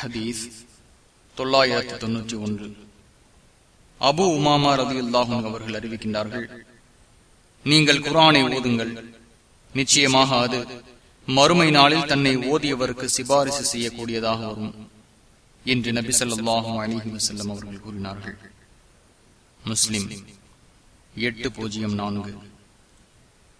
ஹதீஸ் தொள்ளாயிரத்தி தொன்னூற்றி ஒன்று. அபு உமாமா ரதி அல்லாஹும் அவர்கள் அறிவிக்கின்றார்கள் நீங்கள் குரானை ஓதுங்கள். நிச்சயமாக அது மறுமை நாளில் தன்னை ஓதியவருக்கு சிபாரிசு செய்யக்கூடியதாக வரும் என்று நபி சொல்லாஹும் அலிஹி வசல்லம் அவர்கள் கூறினார்கள். முஸ்லிம் எட்டு பூஜ்ஜியம் நான்கு.